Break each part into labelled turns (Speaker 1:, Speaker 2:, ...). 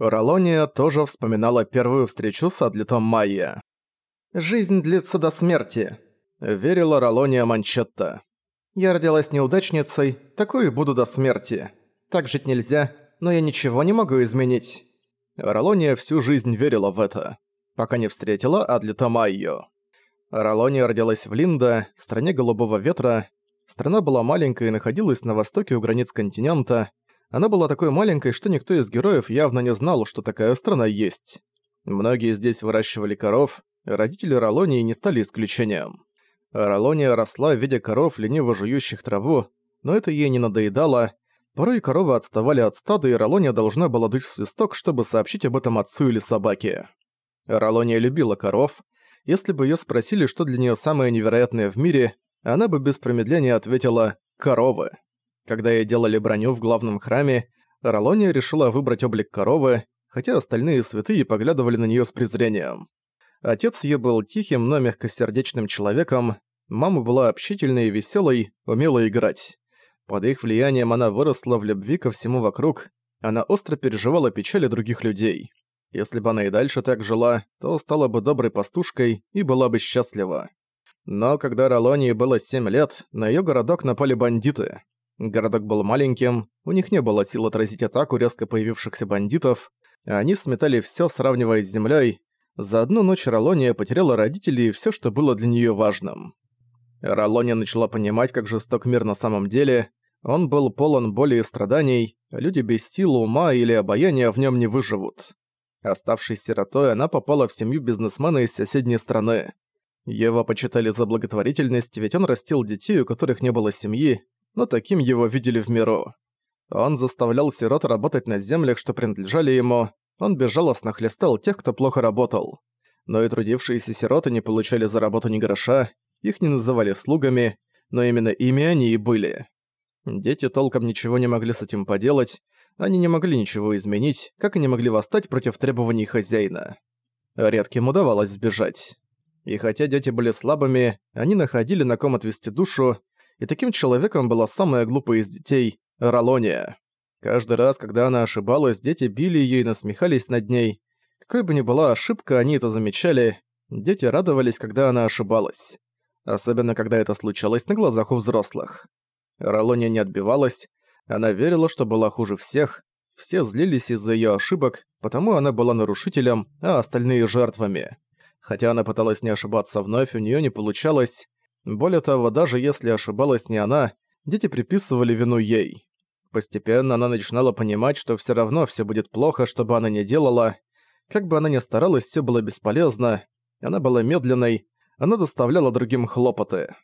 Speaker 1: Ролония тоже вспоминала первую встречу с Адлитом Майя. «Жизнь длится до смерти», — верила Ролония Манчетта. «Я родилась неудачницей, такой и буду до смерти. Так жить нельзя, но я ничего не могу изменить». Ролония всю жизнь верила в это, пока не встретила Адлита Майо. Ролония родилась в Линда, стране Голубого Ветра. Страна была маленькая и находилась на востоке у границ континента, она была такой маленькой, что никто из героев явно не знал, что такая страна есть. Многие здесь выращивали коров, родители Ролонии не стали исключением. Ролония росла в виде коров, лениво жующих траву, но это ей не надоедало. Порой коровы отставали от стада, и Ролония должна была дуть в свисток, чтобы сообщить об этом отцу или собаке. Ролония любила коров. Если бы её спросили, что для неё самое невероятное в мире, она бы без промедления ответила «коровы». Когда ей делали броню в главном храме, Ролония решила выбрать облик коровы, хотя остальные святые поглядывали на неё с презрением. Отец её был тихим, но мягкосердечным человеком, мама была общительной и весёлой, умела играть. Под их влиянием она выросла в любви ко всему вокруг, она остро переживала печали других людей. Если бы она и дальше так жила, то стала бы доброй пастушкой и была бы счастлива. Но когда Ролонии было 7 лет, на её городок напали бандиты. Городок был маленьким, у них не было сил отразить атаку резко появившихся бандитов, а они сметали всё, сравнивая с землёй. За одну ночь Ролония потеряла родителей и всё, что было для неё важным. Ролония начала понимать, как жесток мир на самом деле. Он был полон боли и страданий, люди без сил, ума или обаяния в нём не выживут. Оставшись сиротой, она попала в семью бизнесмена из соседней страны. Его почитали за благотворительность, ведь он растил детей, у которых не было семьи, но таким его видели в миру. Он заставлял сирот работать на землях, что принадлежали ему, он безжалостно хлестал тех, кто плохо работал. Но и трудившиеся сироты не получали за работу ни гроша, их не называли слугами, но именно ими они и были. Дети толком ничего не могли с этим поделать, они не могли ничего изменить, как и не могли восстать против требований хозяина. Редким удавалось сбежать. И хотя дети были слабыми, они находили на ком отвести душу, и таким человеком была самая глупая из детей – Ролония. Каждый раз, когда она ошибалась, дети били её и насмехались над ней. Какой бы ни была ошибка, они это замечали. Дети радовались, когда она ошибалась. Особенно, когда это случалось на глазах у взрослых. Ролония не отбивалась. Она верила, что была хуже всех. Все злились из-за её ошибок, потому она была нарушителем, а остальные – жертвами. Хотя она пыталась не ошибаться вновь, у неё не получалось. Более того, даже если ошибалась не она, дети приписывали вину ей. Постепенно она начинала понимать, что всё равно всё будет плохо, что бы она ни делала. Как бы она ни старалась, всё было бесполезно. Она была медленной, она доставляла другим хлопоты.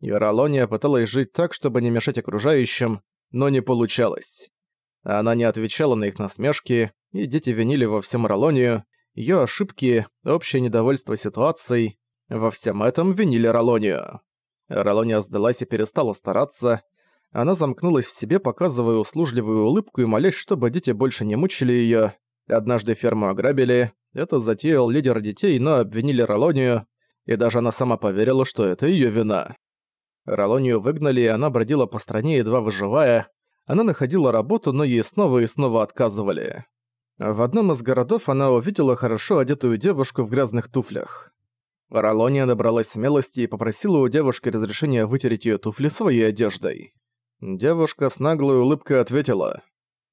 Speaker 1: И Ролония пыталась жить так, чтобы не мешать окружающим, но не получалось. Она не отвечала на их насмешки, и дети винили во всем Ролонию, её ошибки, общее недовольство ситуацией, во всем этом винили Ролонию. Ролония сдалась и перестала стараться. Она замкнулась в себе, показывая услужливую улыбку и молясь, чтобы дети больше не мучили её. Однажды ферму ограбили, это затеял лидер детей, но обвинили Ролонию, и даже она сама поверила, что это её вина. Ролонию выгнали, и она бродила по стране, едва выживая. Она находила работу, но ей снова и снова отказывали. В одном из городов она увидела хорошо одетую девушку в грязных туфлях. Ролония набралась смелости и попросила у девушки разрешения вытереть её туфли своей одеждой. Девушка с наглой улыбкой ответила.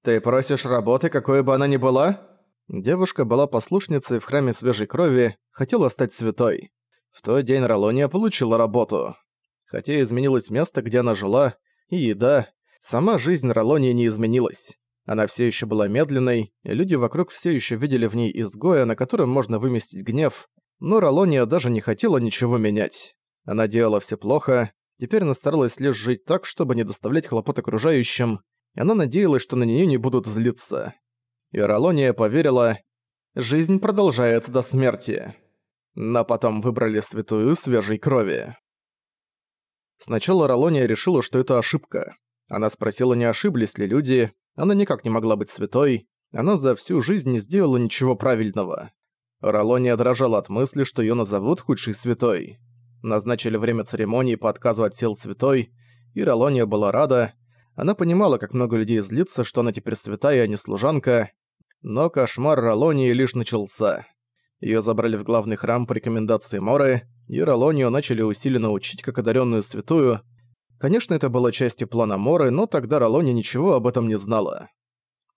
Speaker 1: «Ты просишь работы, какой бы она ни была?» Девушка была послушницей в храме свежей крови, хотела стать святой. В тот день Ролония получила работу. Хотя изменилось место, где она жила, и еда, сама жизнь Ролонии не изменилась. Она все еще была медленной, и люди вокруг все еще видели в ней изгоя, на котором можно выместить гнев, но Ролония даже не хотела ничего менять. Она делала все плохо, теперь она старалась лишь жить так, чтобы не доставлять хлопот окружающим, и она надеялась, что на нее не будут злиться. И Ролония поверила, жизнь продолжается до смерти. Но потом выбрали святую свежей крови. Сначала Ролония решила, что это ошибка. Она спросила, не ошиблись ли люди, она никак не могла быть святой, она за всю жизнь не сделала ничего правильного. Ролония дрожала от мысли, что её назовут худшей святой. Назначили время церемонии по отказу от сил святой, и Ролония была рада. Она понимала, как много людей злится, что она теперь святая, а не служанка. Но кошмар Ролонии лишь начался. Её забрали в главный храм по рекомендации Моры, и Ролонию начали усиленно учить как одаренную святую. Конечно, это было частью плана Моры, но тогда Ролония ничего об этом не знала.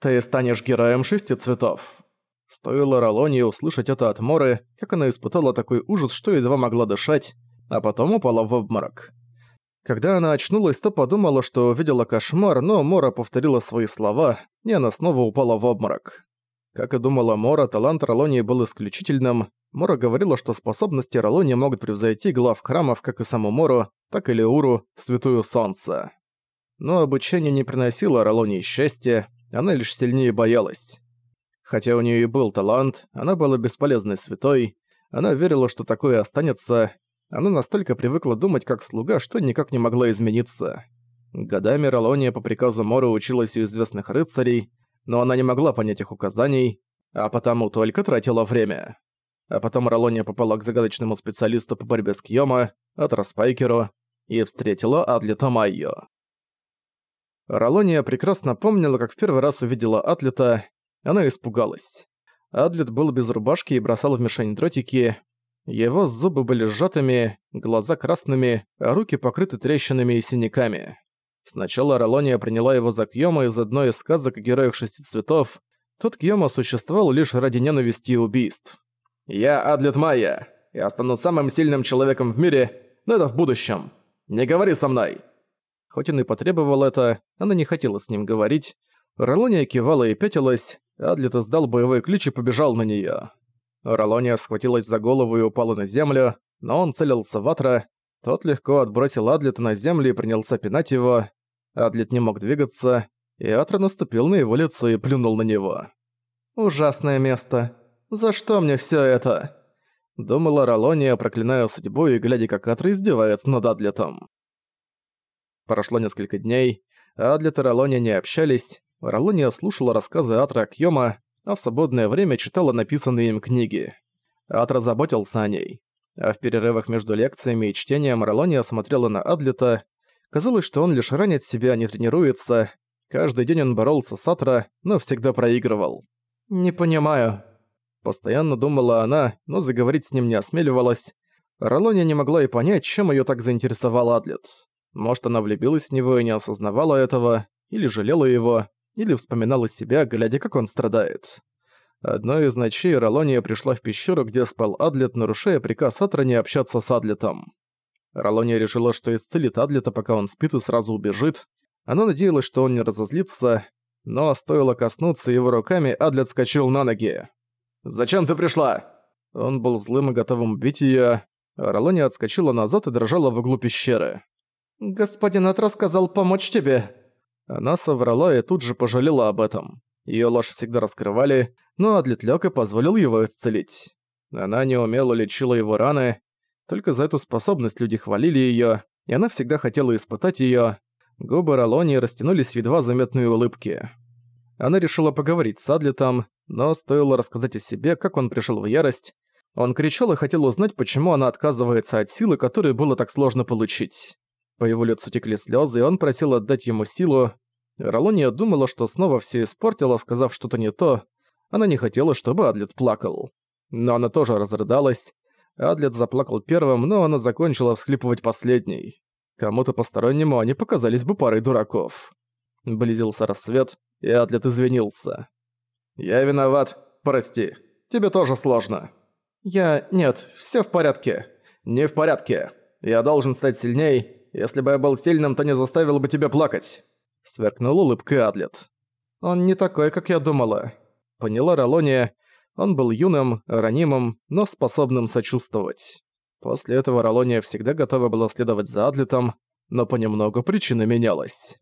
Speaker 1: «Ты станешь героем шести цветов». Стоило Ролонии услышать это от Моры, как она испытала такой ужас, что едва могла дышать, а потом упала в обморок. Когда она очнулась, то подумала, что увидела кошмар, но Мора повторила свои слова, и она снова упала в обморок. Как и думала Мора, талант Ролонии был исключительным. Мора говорила, что способности Ролонии могут превзойти глав храмов как и саму Мору, так и Леуру, Святую Солнце. Но обучение не приносило Ролонии счастья, она лишь сильнее боялась. Хотя у нее и был талант, она была бесполезной святой, она верила, что такое останется, она настолько привыкла думать как слуга, что никак не могла измениться. Годами Ролония по приказу Мора училась у известных рыцарей, но она не могла понять их указаний, а потому только тратила время. А потом Ролония попала к загадочному специалисту по борьбе с Кьёма, Атраспайкеру, и встретила Атлета Майо. Ролония прекрасно помнила, как в первый раз увидела Атлета, она испугалась. Адлет был без рубашки и бросал в мишень дротики, его зубы были сжатыми, глаза красными, а руки покрыты трещинами и синяками. Сначала Ролония приняла его за Кьёма из одной из сказок о героях шести цветов. Тот Кьёма существовал лишь ради ненависти и убийств. «Я Адлет Майя. Я стану самым сильным человеком в мире, но это в будущем. Не говори со мной!» Хоть он и потребовал это, она не хотела с ним говорить. Ролония кивала и пятилась, Адлет издал боевой ключ и побежал на неё. Ролония схватилась за голову и упала на землю, но он целился в Атра. Тот легко отбросил Адлета на землю и принялся пинать его. Адлет не мог двигаться, и Атра наступил на его лицо и плюнул на него. «Ужасное место. За что мне всё это?» Думала Ролония, проклиная судьбу и глядя, как Атра издевается над Адлетом. Прошло несколько дней, Адлет и Ролония не общались. Ролония слушала рассказы Атра о Кьёма, а в свободное время читала написанные им книги. Атра заботился о ней. А в перерывах между лекциями и чтением Ролония смотрела на Адлета, Казалось, что он лишь ранит себя, а не тренируется. Каждый день он боролся с Атра, но всегда проигрывал. «Не понимаю». Постоянно думала она, но заговорить с ним не осмеливалась. Ролония не могла и понять, чем её так заинтересовал Адлет. Может, она влюбилась в него и не осознавала этого, или жалела его, или вспоминала себя, глядя, как он страдает. Одной из ночей Ролония пришла в пещеру, где спал Адлет, нарушая приказ Атра общаться с Адлетом. Ролония решила, что исцелит Адлета, пока он спит и сразу убежит. Она надеялась, что он не разозлится, но стоило коснуться его руками, Адлет скачал на ноги. «Зачем ты пришла?» Он был злым и готовым убить её. Ролония отскочила назад и дрожала в углу пещеры. «Господин Атра сказал помочь тебе». Она соврала и тут же пожалела об этом. Её ложь всегда раскрывали, но Адлет лёг и позволил его исцелить. Она неумело лечила его раны, только за эту способность люди хвалили её, и она всегда хотела испытать её. Губы Ролонии растянулись в едва заметные улыбки. Она решила поговорить с Адлетом, но стоило рассказать о себе, как он пришёл в ярость. Он кричал и хотел узнать, почему она отказывается от силы, которую было так сложно получить. По его лицу текли слёзы, и он просил отдать ему силу. Ролония думала, что снова всё испортила, сказав что-то не то. Она не хотела, чтобы Адлет плакал. Но она тоже разрыдалась. Адлет заплакал первым, но она закончила всхлипывать последней. Кому-то постороннему они показались бы парой дураков. Близился рассвет, и Адлет извинился. «Я виноват. Прости. Тебе тоже сложно». «Я... нет, всё в порядке». «Не в порядке. Я должен стать сильней. Если бы я был сильным, то не заставил бы тебя плакать». Сверкнул улыбкой Адлет. «Он не такой, как я думала». Поняла Ролония, он был юным, ранимым, но способным сочувствовать. После этого Ролония всегда готова была следовать за Адлетом, но понемногу причина менялась.